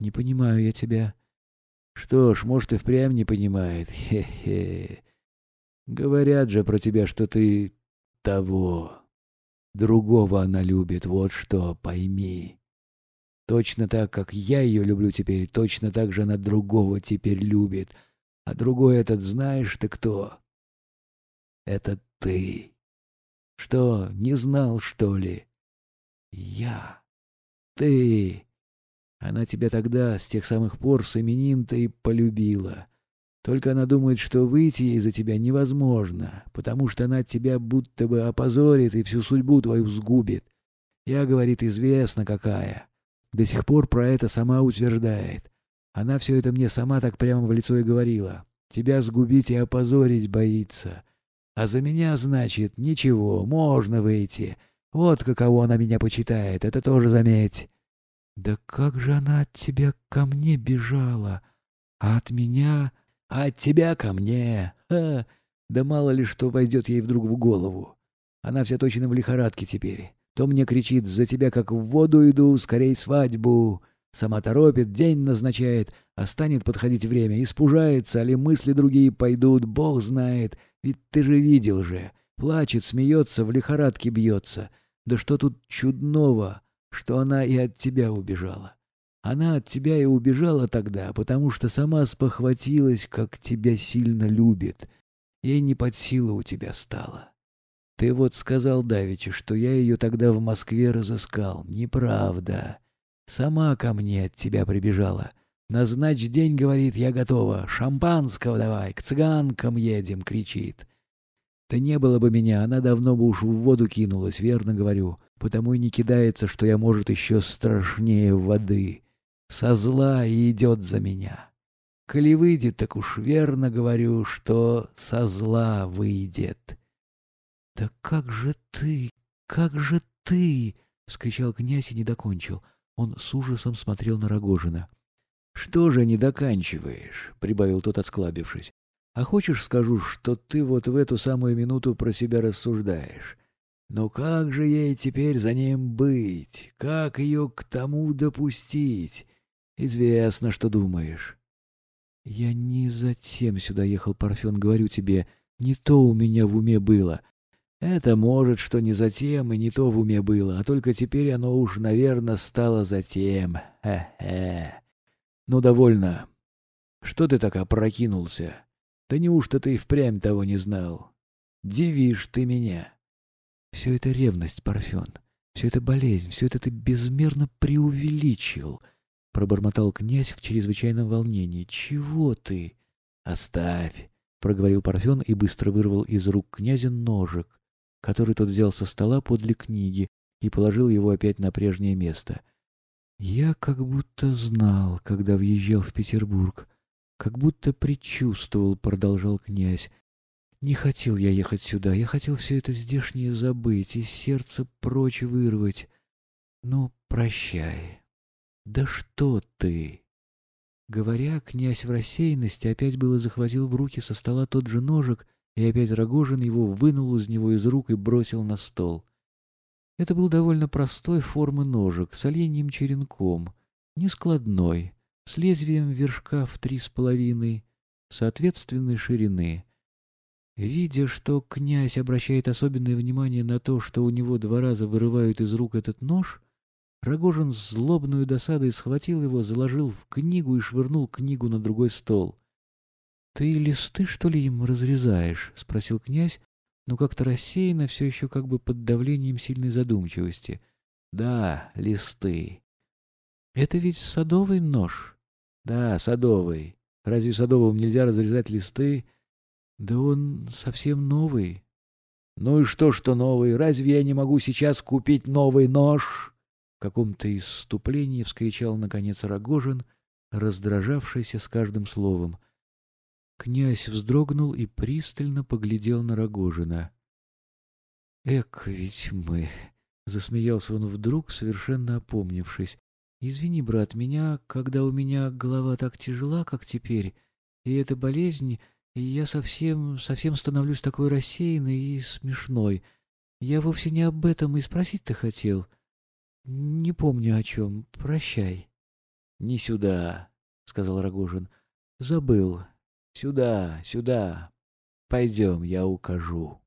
«Не понимаю я тебя». «Что ж, может, и впрямь не понимает. Хе-хе. Говорят же про тебя, что ты того. Другого она любит, вот что, пойми. Точно так, как я ее люблю теперь, точно так же она другого теперь любит. А другой этот знаешь ты кто? Это ты. Что, не знал, что ли? Я. Ты. Она тебя тогда, с тех самых пор, с именин-то и полюбила. Только она думает, что выйти ей за тебя невозможно, потому что она тебя будто бы опозорит и всю судьбу твою сгубит. Я, говорит, известно какая. До сих пор про это сама утверждает. Она все это мне сама так прямо в лицо и говорила. Тебя сгубить и опозорить боится. А за меня, значит, ничего, можно выйти. Вот каково она меня почитает, это тоже заметь. Да как же она от тебя ко мне бежала, а от меня... А от тебя ко мне. Ха! Да мало ли что войдет ей вдруг в голову. Она вся точно в лихорадке теперь. То мне кричит «За тебя как в воду иду, скорей свадьбу!» Сама торопит, день назначает, а станет подходить время, испужается, али мысли другие пойдут, бог знает, ведь ты же видел же. Плачет, смеется, в лихорадке бьется. Да что тут чудного, что она и от тебя убежала? Она от тебя и убежала тогда, потому что сама спохватилась, как тебя сильно любит. Ей не под силу у тебя стало. Ты вот сказал Давича, что я ее тогда в Москве разыскал. Неправда. Сама ко мне от тебя прибежала. Назначь день, говорит, я готова. Шампанского давай, к цыганкам едем, кричит. Да не было бы меня, она давно бы уж в воду кинулась, верно говорю. Потому и не кидается, что я, может, еще страшнее воды со зла и идет за меня. Коли выйдет, так уж верно говорю, что со зла выйдет. — Да как же ты, как же ты! — вскричал князь и не докончил. Он с ужасом смотрел на Рогожина. — Что же не доканчиваешь? — прибавил тот, осклабившись. — А хочешь, скажу, что ты вот в эту самую минуту про себя рассуждаешь? Но как же ей теперь за ним быть? Как ее к тому допустить? Известно, что думаешь. Я не затем сюда ехал, Парфен, говорю тебе. Не то у меня в уме было. Это может, что не затем и не то в уме было, а только теперь оно уж, наверное, стало затем. Хе-хе. Ну, довольно. Что ты так опрокинулся? Да неужто ты и впрямь того не знал? Дивишь ты меня. Все это ревность, Парфен. Все это болезнь, все это ты безмерно преувеличил. — пробормотал князь в чрезвычайном волнении. «Чего ты?» «Оставь!» — проговорил Парфен и быстро вырвал из рук князя ножик, который тот взял со стола подле книги и положил его опять на прежнее место. «Я как будто знал, когда въезжал в Петербург, как будто предчувствовал», — продолжал князь. «Не хотел я ехать сюда, я хотел все это здешнее забыть и сердце прочь вырвать. Ну, прощай». «Да что ты!» Говоря, князь в рассеянности опять было захватил в руки со стола тот же ножик, и опять Рогожин его вынул из него из рук и бросил на стол. Это был довольно простой формы ножик с оленьим черенком, нескладной, с лезвием вершка в три с половиной, соответственной ширины. Видя, что князь обращает особенное внимание на то, что у него два раза вырывают из рук этот нож, Рогожин с злобной досадой схватил его, заложил в книгу и швырнул книгу на другой стол. — Ты листы, что ли, им разрезаешь? — спросил князь, но как-то рассеянно, все еще как бы под давлением сильной задумчивости. — Да, листы. — Это ведь садовый нож? — Да, садовый. Разве садовым нельзя разрезать листы? — Да он совсем новый. — Ну и что, что новый? Разве я не могу сейчас купить новый нож? В каком-то исступлении вскричал, наконец, Рогожин, раздражавшийся с каждым словом. Князь вздрогнул и пристально поглядел на Рогожина. «Эк, ведь мы...» — засмеялся он вдруг, совершенно опомнившись. «Извини, брат, меня, когда у меня голова так тяжела, как теперь, и эта болезнь, и я совсем, совсем становлюсь такой рассеянной и смешной. Я вовсе не об этом и спросить-то хотел». Не помню о чем. Прощай. Не сюда, — сказал Рогожин. Забыл. Сюда, сюда. Пойдем, я укажу.